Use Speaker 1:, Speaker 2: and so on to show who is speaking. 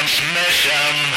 Speaker 1: transmission.